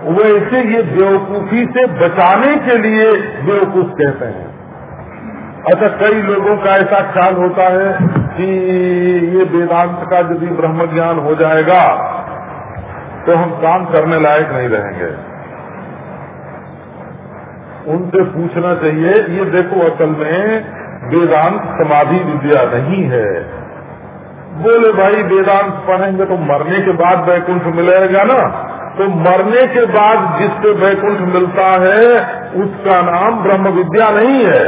वैसे ये बेवकूफ़ी से बचाने के लिए बेवकूफ़ कहते हैं। अच्छा कई लोगों का ऐसा ख्याल होता है कि ये वेदांत का यदि ब्रह्म ज्ञान हो जाएगा तो हम काम करने लायक नहीं रहेंगे। उनसे पूछना चाहिए, ये देखो असल में वेदांत समाधि विद्या नहीं है। बोले, भाई, वेदांत पढ़ेंगे तो मरने के बाद वैकुंठ मिलेगा ना? तो मरने के बाद जिससे वैकुंठ मिलता है, उसका नाम ब्रह्म विद्या नहीं है,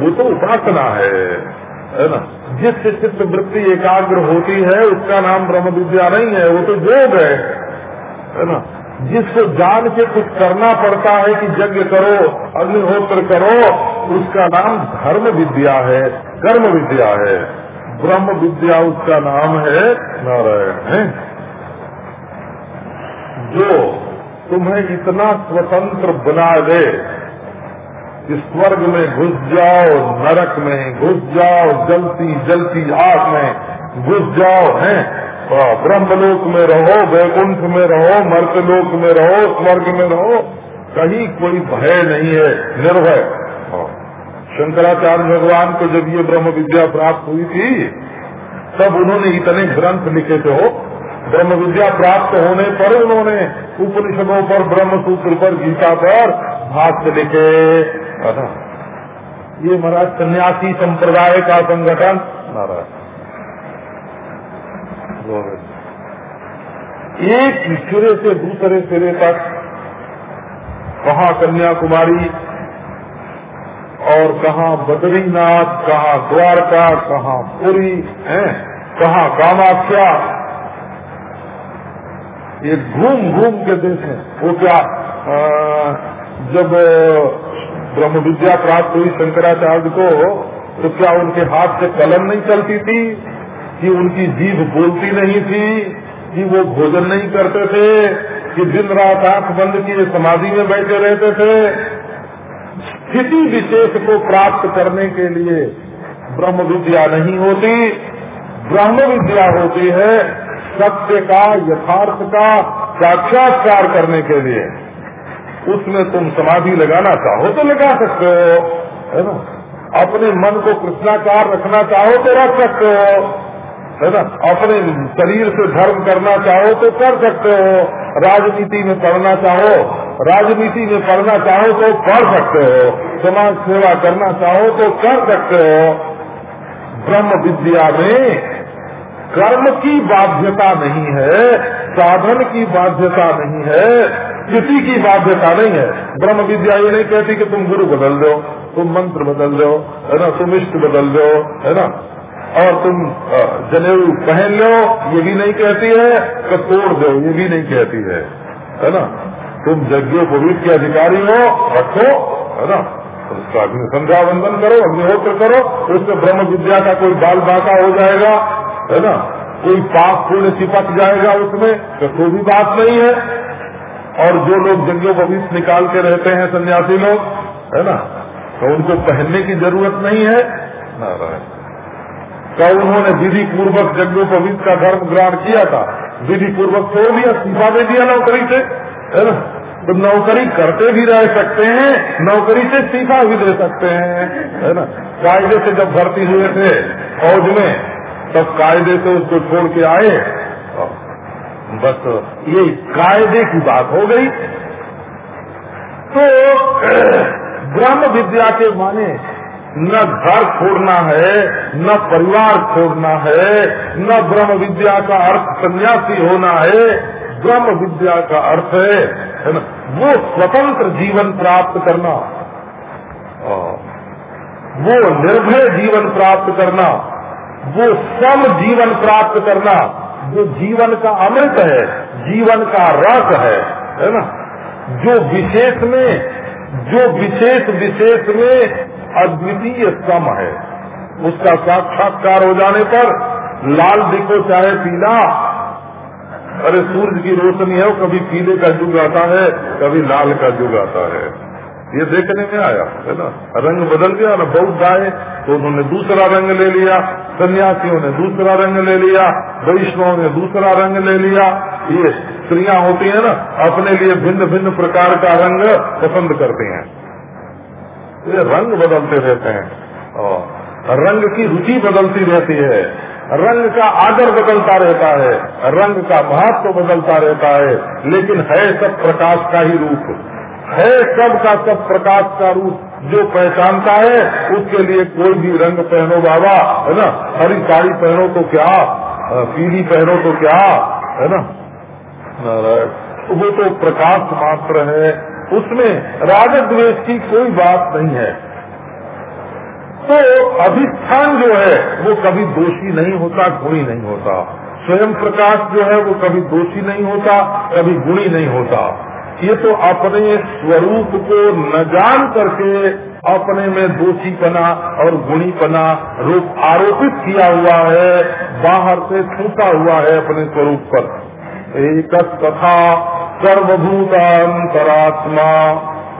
वो तो उपासना है। है ना? जिससे चित्त वृत्ति एकाग्र होती है, उसका नाम ब्रह्म विद्या नहीं है, वो तो योग है। है ना? जिसको जान के कुछ करना पड़ता है कि यज्ञ करो, अग्निहोत्र करो, उसका नाम धर्म विद्या है कर्म विद्या है। ब्रह्म विद्या उसका नाम है नारायण, है? जो तुम्हें इतना स्वतंत्र बना दे कि स्वर्ग में घुस जाओ, नरक में घुस जाओ, जलती जलती आग में घुस जाओ, हैं? ब्रह्मलोक में रहो, वैकुंठ में रहो, मर्तलोक में रहो, स्वर्ग में रहो, कहीं कोई भय नहीं है, निर्भय। शंकराचार्य भगवान को जब ये ब्रह्म विद्या प्राप्त हुई थी, तब उन्होंने इतने ग्रंथ लिखे थे, हो। ब्रह्म विद्या प्राप्त होने पर उन्होंने उपनिषदों पर ब्रह्म सूत्र पर गीता पर भाष्य लिखे। ये महाराज सन्यासी संप्रदाय का संगठन। महाराज एक सिरे से दूसरे सिरे तक कहा कन्याकुमारी और कहा बद्रीनाथ कहा द्वारका कहा पुरी है कहा कामाख्या। ये घूम घूम के देखें वो क्या आ, जब ब्रह्म विद्या प्राप्त हुई शंकराचार्य को तो क्या उनके हाथ से कलम नहीं चलती थी? कि उनकी जीभ बोलती नहीं थी? कि वो भोजन नहीं करते थे? कि दिन रात आँख बंद किए समाधि में बैठे रहते थे? स्थिति विशेष को प्राप्त करने के लिए ब्रह्म विद्या नहीं होती। ब्रह्म विद्या होती है सत्य का, यथार्थ का साक्षात्कार करने के लिए। उसमें तुम समाधि लगाना चाहो तो लगा सकते हो, है ना? अपने मन को कृष्णाकार रखना चाहो तो रख सकते हो, है ना? अपने शरीर से धर्म करना चाहो तो कर सकते हो, राजनीति में पढ़ना चाहो, राजनीति में पढ़ना चाहो तो पढ़ सकते हो, समाज सेवा करना चाहो तो कर सकते हो। ब्रह्म विद्या में कर्म की बाध्यता नहीं है, साधन की बाध्यता नहीं है किसी की बाध्यता नहीं है। ब्रह्म विद्या ये नहीं कहती कि तुम गुरु बदल दो, तुम मंत्र बदल दो, है ना तुम इष्ट बदल दो, है ना। और तुम जनेऊ पहन लो, ये भी नहीं कहती है कि तोड़ दो, ये भी नहीं कहती है है ना। तुम यज्ञोपवीत के अधिकारी हो, रखो, है ना। उसका अग्नि संध्या वंदन करो, अग्निहोत्र करो उसमें ब्रह्म विद्या का कोई बाल बाका हो जाएगा, है ना। कोई पाप पुण्य चिपक जाएगा उसमें तो कोई भी बात नहीं है। और जो लोग यज्ञोपवीत निकाल के रहते हैं, सन्यासी लोग, है ना? तो उनको पहनने की ज़रूरत नहीं है। नारायण। का उन्होंने विधि पूर्वक यज्ञोपवीत का धर्म ग्रहण किया था। विधि पूर्वक छोड़ दिया सीधा दे दिया नौकरी से, है ना? तो नौकरी करते भी रह सकते हैं, नौकरी से सीखा भी दे सकते हैं, है ना? कायदे से जब भर्ती हुए थे फौज में, तब कायदे से उसको छोड़ के आए। बस ये कायदे की बात हो गई। तो ब्रह्म विद्या के माने न घर छोड़ना है, न परिवार छोड़ना है, न ब्रह्म विद्या का अर्थ सन्यासी होना है। ब्रह्म विद्या का अर्थ है ना? वो स्वतंत्र जीवन प्राप्त करना। वो निर्भय जीवन प्राप्त करना। वो सम जीवन प्राप्त करना। जो जीवन का अमृत है, जीवन का रस है है ना? जो विशेष में, जो विशेष विशेष में अद्वितीय सम है, उसका साक्षात्कार हो जाने पर लाल दिखो चाहे पीला, अरे सूर्य की रोशनी है, वो कभी पीले का युग आता है, कभी लाल का युग आता है। ये देखने में आया, है ना? रंग बदल गया ना बहुत गाय तो उन्होंने दूसरा रंग ले लिया, सन्यासियों ने दूसरा रंग ले लिया, वैष्णव ने दूसरा रंग ले लिया। ये स्त्रियाँ होती है ना, अपने लिए भिन्न भिन्न प्रकार का रंग पसंद करती हैं। ये रंग बदलते रहते हैं, और रंग की रुचि बदलती रहती है। रंग का आदर बदलता रहता है, रंग का महत्व बदलता रहता है, लेकिन है सब प्रकाश का ही रूप। है सब का सब प्रकाश का रूप। जो पहचानता है, उसके लिए कोई भी रंग पहनो बाबा, है ना? हरी साड़ी पहनो तो क्या? पीली पहनो तो क्या? है ना? वो तो प्रकाश मात्र है। उसमें राजद्वेश द्वेष की कोई बात नहीं है। तो अधिष्ठान जो है, वो कभी दोषी नहीं होता, गुणी नहीं होता। स्वयं प्रकाश जो है, वो कभी दोषी नहीं होता, कभी गुणी नहीं होता। ये तो अपने स्वरूप को न जान करके अपने में दोषी दोषीपना और गुणीपना रूप आरोपित किया हुआ है, बाहर से छूटा हुआ है अपने स्वरूप पर। एक कथा सर्वभूतांतरात्मा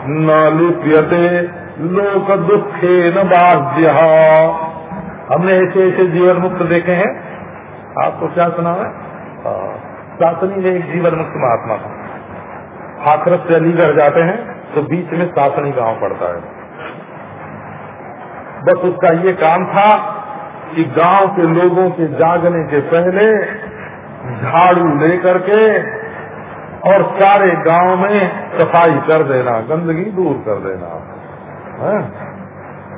न लिप्यते लोक दुखे न बाध्य। हमने ऐसे ऐसे जीवन मुक्त देखे हैं। आपको क्या सुना है? सासनी में एक जीवन मुक्त महात्मा था हाथरस से अलीगढ़ जाते हैं तो बीच में सासनी गाँव पड़ता है। बस उसका ये काम था कि गाँव के लोगों के जागने के पहले झाड़ू लेकर के और सारे गाँव में सफ़ाई कर देना, गंदगी दूर कर देना। है?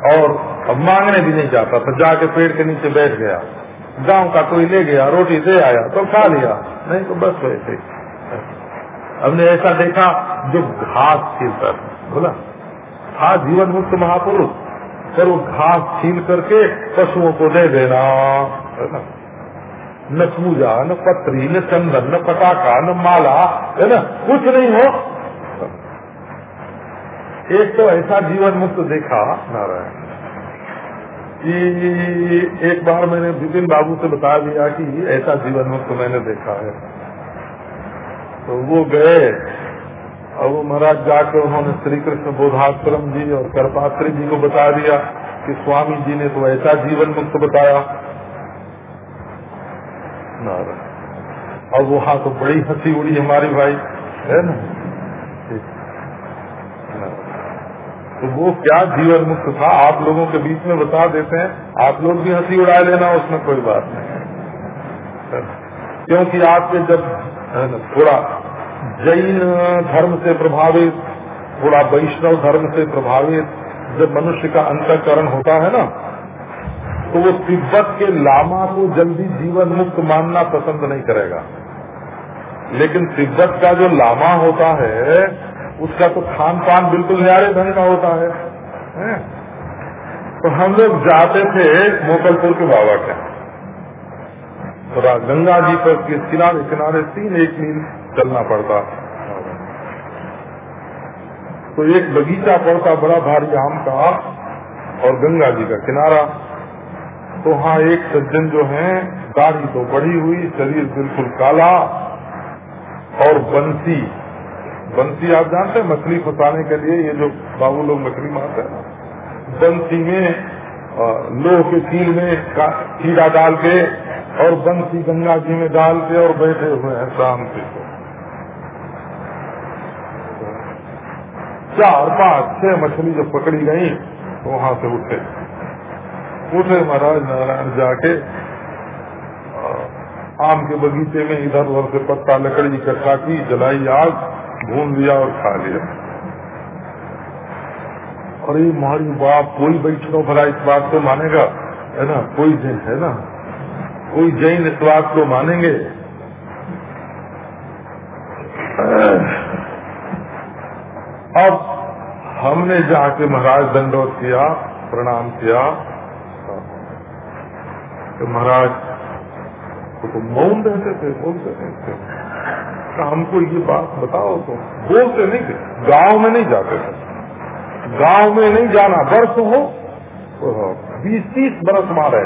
और अब मांगने भी नहीं जाता था, जाके पेड़ के नीचे बैठ गया। गाँव का कोई ले गया, रोटी दे आया तो खा लिया, नहीं तो बस वैसे हमने ऐसा देखा जो घास छीलता बोला? था जीवन मुक्त महापुरुष। पर वो घास छील करके पशुओं को दे देना, है ना? न पूजा, न पत्री, न चंदन, न पटाखा, न माला, है ना? कुछ नहीं हो। एक तो ऐसा जीवन मुक्त देखा, नारायण। कि एक बार मैंने विपिन बाबू से बता दिया कि ऐसा जीवन मुक्त मैंने देखा है। तो वो गए, और वो महाराज जाकर उन्होंने श्री कृष्ण बोधाश्रम जी और कर्पात्री जी को बता दिया कि स्वामी जी ने तो ऐसा जीवन मुक्त बताया। और वहाँ तो बड़ी हँसी उड़ी हमारी भाई, है ना? तो वो क्या जीवन मुक्त था, आप लोगों के बीच में बता देते हैं, आप लोग भी हँसी उड़ा लेना, उसमें कोई बात नहीं। क्योंकि आपके जब थोड़ा जैन धर्म से प्रभावित थोड़ा वैष्णव धर्म से प्रभावित जब मनुष्य का अंतकरण होता है ना तो वो तिब्बत के लामा को जल्दी जीवन मुक्त मानना पसंद नहीं करेगा। लेकिन तिब्बत का जो लामा होता है उसका तो खान पान बिल्कुल न्यारे ढंग का होता है, है? तो हम लोग जाते थे मोकलपुर के बाबा के तो गंगा जी पर के किनारे किनारे तीन एक मील चलना पड़ता। तो एक बगीचा पड़ता, बड़ा भारी आम का और गंगा जी का किनारा। तो हाँ एक सज्जन जो है, दाढ़ी तो बढ़ी हुई, शरीर बिल्कुल काला और बंसी। बंसी आप जानते हैं, मछली फंसाने के लिए ये जो बाबू लोग मछली मारते हैं बंसी में लोह के कील में कीड़ा डाल के और बंसी गंगा जी में डाल के और बैठे हुए हैं शाम से चार पाँच छह मछली जब पकड़ी गई तो वहाँ से उठे। उठे महाराज, नारायण जाके आम के बगीचे में इधर उधर से पत्ता लकड़ी इकट्ठा की, जलाई आग, भून लिया और खा लिया। अरे मारी बाप, कोई बैठनो भला इस बात को मानेगा? है ना? कोई जैन है ना? कोई जैन इस बात को मानेंगे? अब हमने जाके महाराज दंडोत किया प्रणाम किया। तो महाराज तो, तो मौन रहते थे बोलते नहीं थे। तो हमको ये बात बताओ तो बोलते नहीं थे। गाँव में नहीं जाते थे। गाँव में नहीं जाना वर्ष हो तो बीस तीस बरस मारे।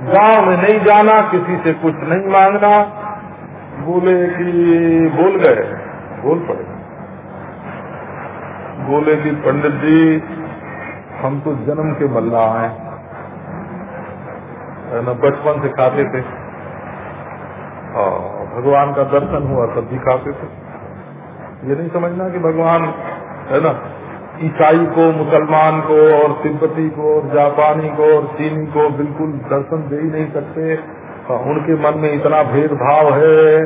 गाँव में नहीं जाना, किसी से कुछ नहीं मांगना। बोले कि बोल गए, बोल पड़े। बोले कि पंडित जी, हम तो जन्म के मल्ला हैं। न, बचपन से खाते थे। और भगवान का दर्शन हुआ भी खाते थे। ये नहीं समझना कि भगवान, है ना ईसाई को, मुसलमान को, और तिब्बती को, और जापानी को, और चीनी को बिल्कुल दर्शन दे ही नहीं सकते। उनके मन में इतना भेदभाव है,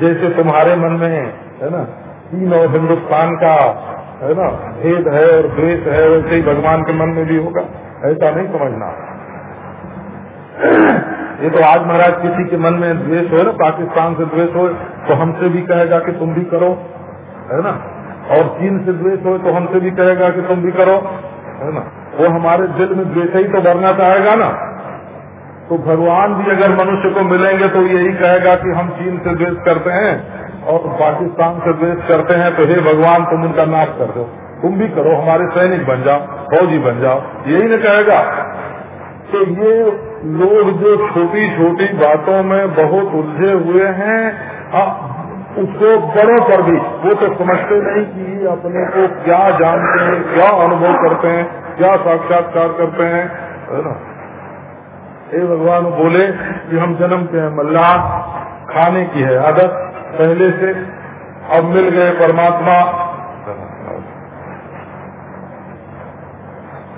जैसे तुम्हारे मन में, है ना? चीन और हिंदुस्तान का, है ना, भेद है और द्वेष है, वैसे ही भगवान के मन में भी होगा। ऐसा नहीं समझना। ये तो आज महाराज किसी के मन में द्वेष हो ना? पाकिस्तान से द्वेष हो तो हमसे भी कहेगा कि तुम भी करो, है ना? और चीन से द्वेष हो तो हमसे भी कहेगा कि तुम भी करो, है ना? वो हमारे दिल में द्वेष ही तो भरना चाहेगा ना? तो भगवान भी अगर मनुष्य को मिलेंगे तो यही कहेगा कि हम चीन से द्वेष करते हैं और पाकिस्तान से द्वेष करते हैं तो हे भगवान, तुम उनका नाश कर दो। तुम भी करो, हमारे सैनिक बन जाओ, फौजी बन जाओ। यही न कहेगा तो ये लोग जो छोटी छोटी बातों में बहुत उलझे हुए हैं उसको बड़ों पर भी। वो तो समझते नहीं कि अपने को क्या जानते हैं, क्या अनुभव करते हैं, क्या साक्षात्कार करते हैं, है ना? भगवान, बोले कि हम जन्म के हैं मल्ला खाने की है आदत पहले से, अब मिल गए परमात्मा।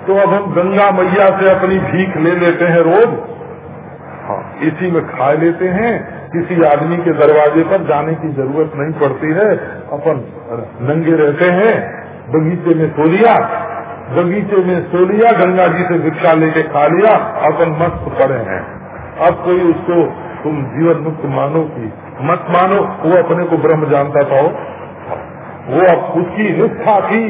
तो अब हम गंगा मैया से अपनी भीख ले लेते हैं रोज। हाँ इसी में खा लेते हैं। किसी आदमी के दरवाजे पर जाने की ज़रूरत नहीं पड़ती है। अपन नंगे रहते हैं, बगीचे में सो लिया, बगीचे में सो लिया, गंगा जी से भिक्षा लेके खा लिया, अपन मस्त पड़े हैं। अब कोई उसको तुम जीवन मुक्त मानो की मत मानो, वो अपने को ब्रह्म जानता था वो। अब उसकी निष्ठा थी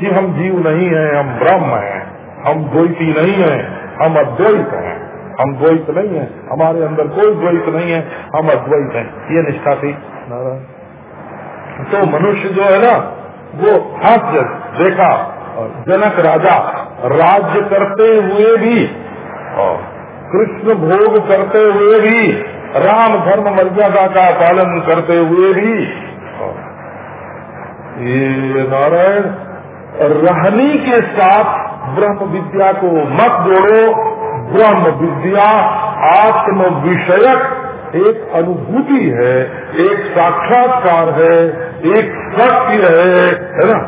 कि हम जीव नहीं है, हम ब्रह्म हैं, हम द्वैती नहीं है, हम अद्वैत हैं। हम द्वैत नहीं है। हमारे अंदर कोई द्वैत नहीं है। हम अद्वैत हैं। ये निष्ठा थी। नारायण। तो मनुष्य जो है ना, वो हास्य देखा जनक राजा, राज्य करते हुए भी कृष्ण भोग करते हुए भी, राम धर्म मर्यादा का पालन करते हुए भी ये नारायण, रहनी के साथ ब्रह्म विद्या को मत जोड़ो। ब्रह्म विद्या आत्म विषयक एक अनुभूति है, एक साक्षात्कार है, एक सत्य है है ना?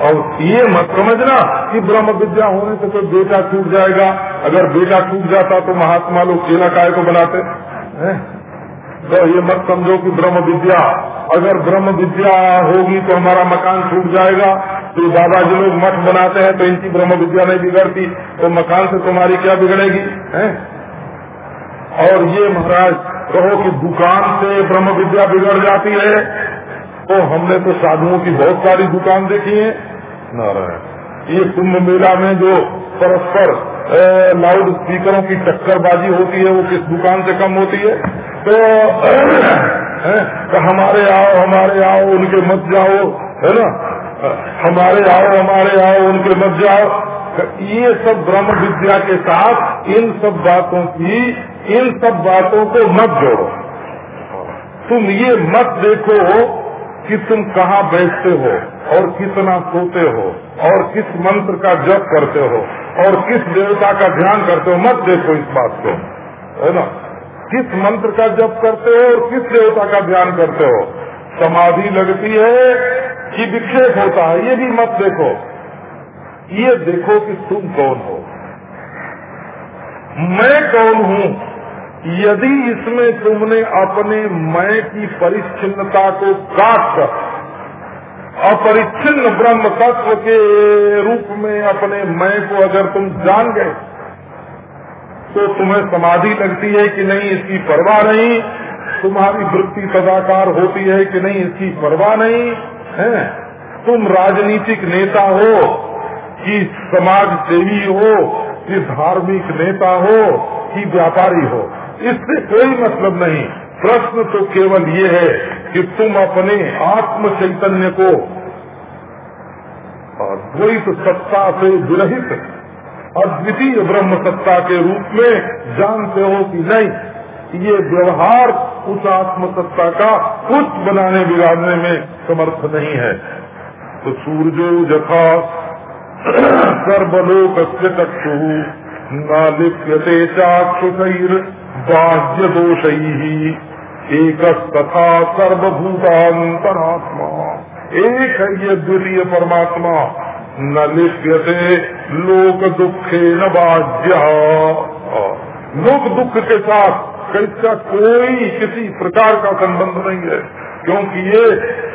और ये मत समझना कि ब्रह्म विद्या होने से तो बेटा छूट जाएगा। अगर बेटा छूट जाता तो महात्मा लोग केला काय को बनाते? हैं? तो ये मत समझो कि ब्रह्म विद्या, अगर ब्रह्म विद्या होगी तो हमारा मकान छूट जाएगा। तो दादाजी लोग मठ बनाते हैं तो इनकी ब्रह्म विद्या नहीं बिगड़ती। तो मकान से तुम्हारी क्या बिगड़ेगी, है? और ये महाराज, कहो कि दुकान से ब्रह्म विद्या बिगड़ जाती है। तो हमने तो साधुओं की बहुत सारी दुकान देखी है। नारायण। ये कुंभ मेला में जो परस्पर लाउड स्पीकरों की टक्करबाजी होती है वो किस दुकान से कम होती है? तो, तो हमारे आओ हमारे आओ उनके मत जाओ है ना? हमारे आओ हमारे आओ उनके मत जाओ। ये सब ब्रह्म विद्या के साथ इन सब बातों की इन सब बातों को मत जोड़ो। तुम ये मत देखो कि तुम कहाँ बैठते हो, और कितना सोते हो, और किस मंत्र का जप करते हो, और किस देवता का ध्यान करते हो, मत देखो इस बात को, है ना? किस मंत्र का जप करते हो, और किस देवता का ध्यान करते हो? समाधि लगती है कि विक्षेप होता है, ये भी मत देखो। ये देखो कि तुम कौन हो। मैं कौन हूँ? यदि इसमें तुमने अपने मैं की परिच्छिन्नता को काट कर, अपरिच्छिन्न ब्रह्म तत्व के रूप में अपने मैं को अगर तुम जान गए तो तुम्हें समाधि लगती है कि नहीं, इसकी परवाह नहीं। तुम्हारी वृत्ति सदाकार होती है कि नहीं, इसकी परवाह नहीं। है? तुम राजनीतिक नेता हो, कि समाज सेवी हो, कि धार्मिक नेता हो, कि व्यापारी हो। इससे कोई मतलब नहीं। प्रश्न तो केवल ये है कि तुम अपने आत्म चैतन्य को द्वैत सत्ता से विरहित अद्वितीय ब्रह्म सत्ता के रूप में जानते हो कि नहीं, ये व्यवहार उस आत्म सत्ता का कुछ बनाने बिगाड़ने में समर्थ नहीं है। तो सूर्यो जथा सर्वलोक चक्षु न लिप्यते चाक्षुषर। बाह्य दोष ही एक तथा सर्वभूतांतरात्मा एक है ये द्वितीय परमात्मा न लिप्यते लोक दुखे न बाध्य। लोक दुख के साथ इसका कोई किसी प्रकार का संबंध नहीं है, क्योंकि ये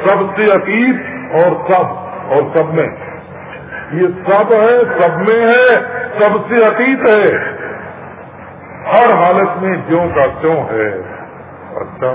सबसे अतीत और सब और सब में। ये सब है, सब में है, सबसे अतीत है। हर हालत में ज्यो का त्यों है। अच्छा।